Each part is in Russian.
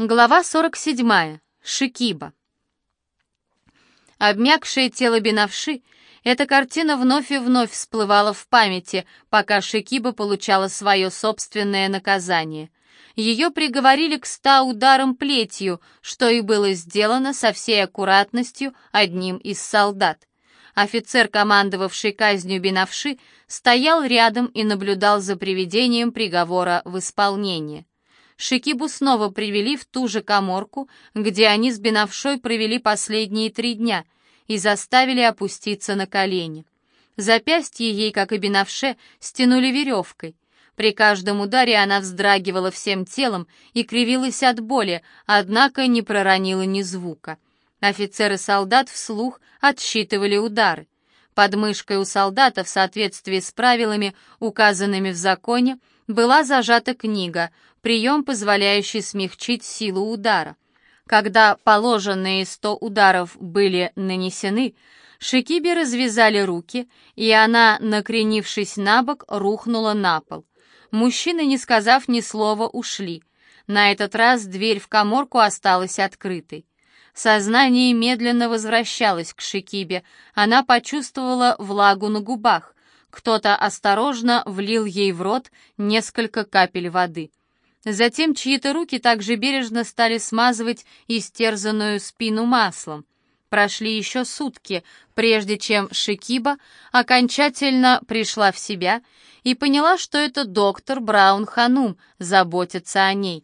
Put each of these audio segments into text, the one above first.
Глава 47. Шикиба. Обмякшее тело Бенавши, эта картина вновь и вновь всплывала в памяти, пока Шикиба получала свое собственное наказание. Ее приговорили к ста ударам плетью, что и было сделано со всей аккуратностью одним из солдат. Офицер, командовавший казнью Бенавши, стоял рядом и наблюдал за приведением приговора в исполнение. Шикибу снова привели в ту же коморку, где они с Бенавшой провели последние три дня, и заставили опуститься на колени. Запястье ей, как и Бенавше, стянули веревкой. При каждом ударе она вздрагивала всем телом и кривилась от боли, однако не проронила ни звука. Офицеры солдат вслух отсчитывали удары. Под мышкой у солдата в соответствии с правилами, указанными в законе, была зажата книга, прием, позволяющий смягчить силу удара. Когда положенные сто ударов были нанесены, Шикиби развязали руки, и она, накренившись на бок, рухнула на пол. Мужчины, не сказав ни слова, ушли. На этот раз дверь в коморку осталась открытой. Сознание медленно возвращалось к Шикибе. Она почувствовала влагу на губах. Кто-то осторожно влил ей в рот несколько капель воды. Затем чьи-то руки также бережно стали смазывать истерзанную спину маслом. Прошли еще сутки, прежде чем Шикиба окончательно пришла в себя и поняла, что это доктор Браун Ханум заботится о ней.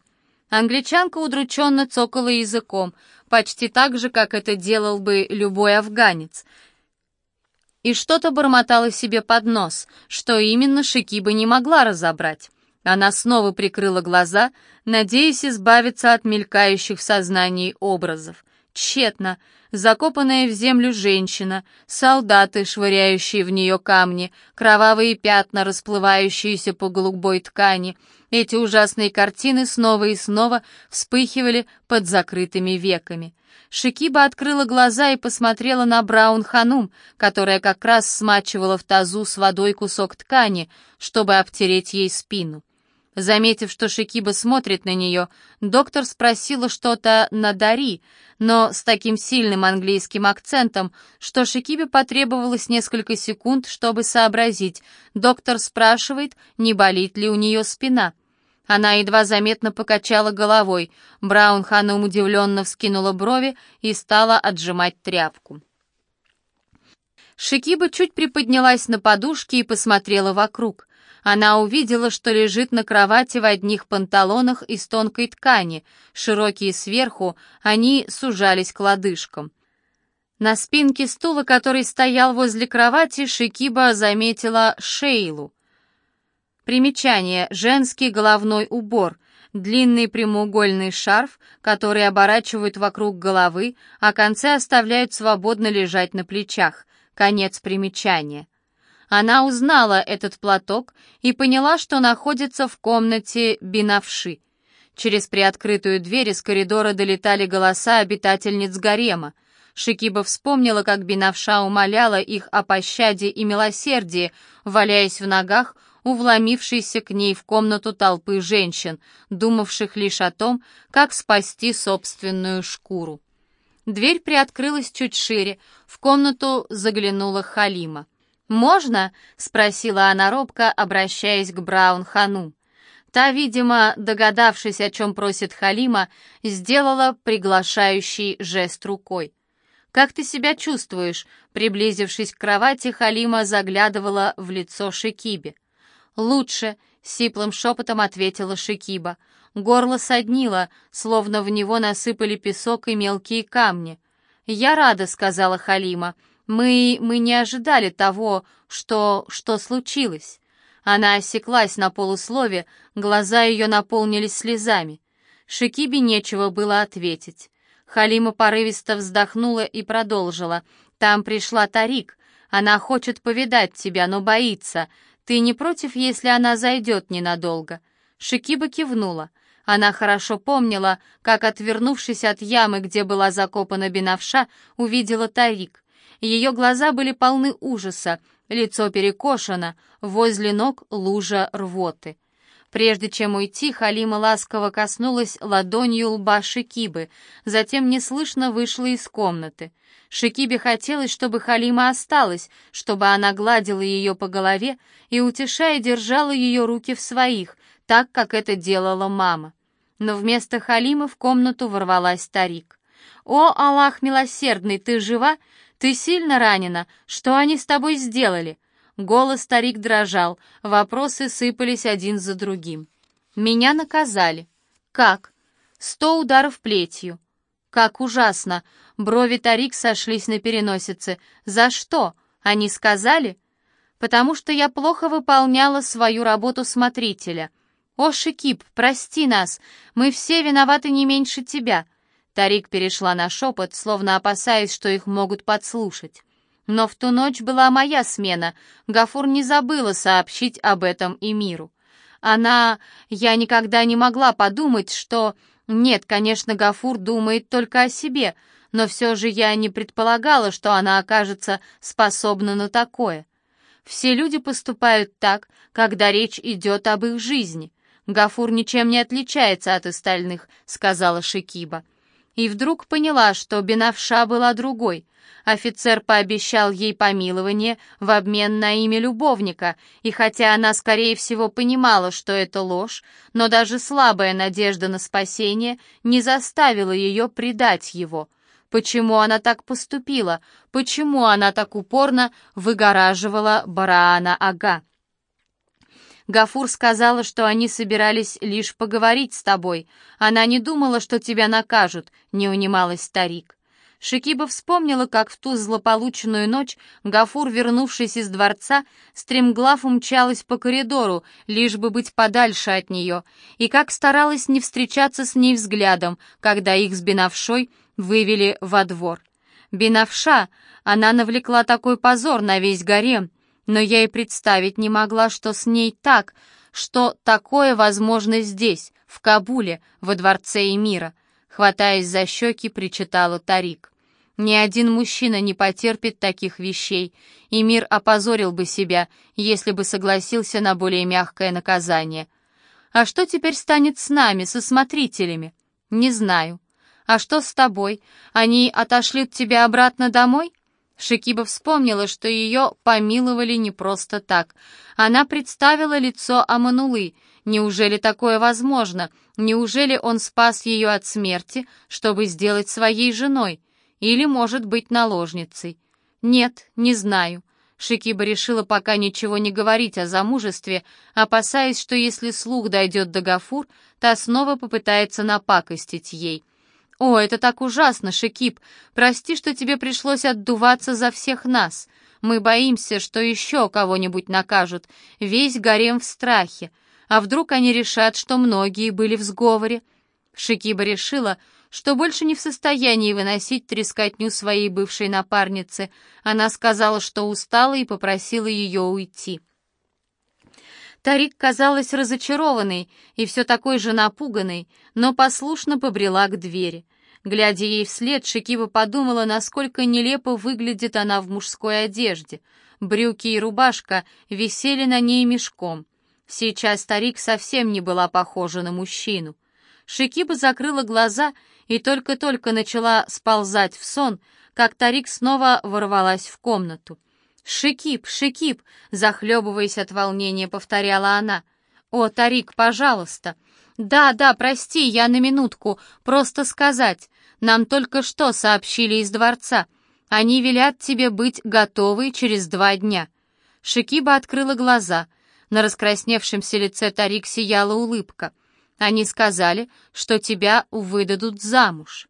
Англичанка удрученно цокала языком, почти так же, как это делал бы любой афганец — и что-то бормотала себе под нос, что именно Шикиба не могла разобрать. Она снова прикрыла глаза, надеясь избавиться от мелькающих в сознании образов. Тщетно. Закопанная в землю женщина, солдаты, швыряющие в нее камни, кровавые пятна, расплывающиеся по голубой ткани. Эти ужасные картины снова и снова вспыхивали под закрытыми веками. Шикиба открыла глаза и посмотрела на Браун Ханум, которая как раз смачивала в тазу с водой кусок ткани, чтобы обтереть ей спину. Заметив, что Шикиба смотрит на нее, доктор спросила что-то на Дари, но с таким сильным английским акцентом, что Шикибе потребовалось несколько секунд, чтобы сообразить. Доктор спрашивает, не болит ли у нее спина. Она едва заметно покачала головой. Браун Ханум удивленно вскинула брови и стала отжимать тряпку. Шикиба чуть приподнялась на подушке и посмотрела вокруг. Она увидела, что лежит на кровати в одних панталонах из тонкой ткани. Широкие сверху, они сужались к лодыжкам. На спинке стула, который стоял возле кровати, Шикиба заметила Шейлу. Примечание. Женский головной убор. Длинный прямоугольный шарф, который оборачивают вокруг головы, а концы оставляют свободно лежать на плечах. Конец примечания. Она узнала этот платок и поняла, что находится в комнате Бинавши. Через приоткрытую дверь из коридора долетали голоса обитательниц гарема. Шикиба вспомнила, как Бинавша умоляла их о пощаде и милосердии, валяясь в ногах у вломившейся к ней в комнату толпы женщин, думавших лишь о том, как спасти собственную шкуру. Дверь приоткрылась чуть шире, в комнату заглянула Халима. «Можно?» — спросила она робко, обращаясь к Браун-хану. Та, видимо, догадавшись, о чем просит Халима, сделала приглашающий жест рукой. «Как ты себя чувствуешь?» Приблизившись к кровати, Халима заглядывала в лицо Шикибе. «Лучше», — сиплым шепотом ответила Шикиба. Горло соднило, словно в него насыпали песок и мелкие камни. «Я рада», — сказала Халима. «Мы... мы не ожидали того, что... что случилось». Она осеклась на полуслове, глаза ее наполнились слезами. Шикибе нечего было ответить. Халима порывисто вздохнула и продолжила. «Там пришла Тарик. Она хочет повидать тебя, но боится. «Ты не против, если она зайдет ненадолго?» Шикиба кивнула. Она хорошо помнила, как, отвернувшись от ямы, где была закопана Бенавша, увидела Тарик. Ее глаза были полны ужаса, лицо перекошено, возле ног лужа рвоты. Прежде чем уйти, Халима ласково коснулась ладонью лба Шикибы, затем неслышно вышла из комнаты. Шикибе хотелось, чтобы Халима осталась, чтобы она гладила ее по голове и, утешая, держала ее руки в своих, так, как это делала мама. Но вместо Халимы в комнату ворвалась старик. «О, Аллах милосердный, ты жива? Ты сильно ранена? Что они с тобой сделали?» Голос старик дрожал, вопросы сыпались один за другим. «Меня наказали». «Как?» «Сто ударов плетью». «Как ужасно!» Брови Тарик сошлись на переносице. «За что? Они сказали?» «Потому что я плохо выполняла свою работу смотрителя». «О, Шикип, прости нас, мы все виноваты не меньше тебя». Тарик перешла на шепот, словно опасаясь, что их могут подслушать. Но в ту ночь была моя смена. Гафур не забыла сообщить об этом и миру. Она... Я никогда не могла подумать, что... Нет, конечно, Гафур думает только о себе, но все же я не предполагала, что она окажется способна на такое. Все люди поступают так, когда речь идет об их жизни. Гафур ничем не отличается от остальных, сказала Шикиба. И вдруг поняла, что Бенавша была другой. Офицер пообещал ей помилование в обмен на имя любовника, и хотя она, скорее всего, понимала, что это ложь, но даже слабая надежда на спасение не заставила ее предать его. Почему она так поступила? Почему она так упорно выгораживала Бараана Ага? Гафур сказала, что они собирались лишь поговорить с тобой. Она не думала, что тебя накажут, не унималась старик. Шикиба вспомнила, как в ту злополучную ночь Гафур, вернувшись из дворца, стремглав умчалась по коридору, лишь бы быть подальше от нее, и как старалась не встречаться с ней взглядом, когда их с Бенавшой вывели во двор. Бенавша, она навлекла такой позор на весь гарем, но я и представить не могла, что с ней так, что такое возможно здесь, в Кабуле, во дворце Эмира, хватаясь за щеки, причитала Тарик. Ни один мужчина не потерпит таких вещей, и мир опозорил бы себя, если бы согласился на более мягкое наказание. А что теперь станет с нами, со смотрителями? Не знаю. А что с тобой? Они отошлют тебя обратно домой? Шикиба вспомнила, что ее помиловали не просто так. Она представила лицо Аманулы. Неужели такое возможно? Неужели он спас ее от смерти, чтобы сделать своей женой? Или, может быть, наложницей? Нет, не знаю. Шикиба решила пока ничего не говорить о замужестве, опасаясь, что если слух дойдет до Гафур, та снова попытается напакостить ей. «О, это так ужасно, Шекип! Прости, что тебе пришлось отдуваться за всех нас. Мы боимся, что еще кого-нибудь накажут. Весь гарем в страхе. А вдруг они решат, что многие были в сговоре?» Шикиба решила, что больше не в состоянии выносить трескотню своей бывшей напарницы. Она сказала, что устала и попросила ее уйти. Тарик казалась разочарованной и все такой же напуганной, но послушно побрела к двери. Глядя ей вслед, Шикиба подумала, насколько нелепо выглядит она в мужской одежде. Брюки и рубашка висели на ней мешком. Сейчас старик совсем не была похожа на мужчину. Шикиба закрыла глаза и только-только начала сползать в сон, как Тарик снова ворвалась в комнату. «Шикип, Шикип!» — захлебываясь от волнения, повторяла она. «О, Тарик, пожалуйста!» «Да, да, прости, я на минутку, просто сказать. Нам только что сообщили из дворца. Они велят тебе быть готовой через два дня». Шикиба открыла глаза. На раскрасневшемся лице Тарик сияла улыбка. «Они сказали, что тебя выдадут замуж».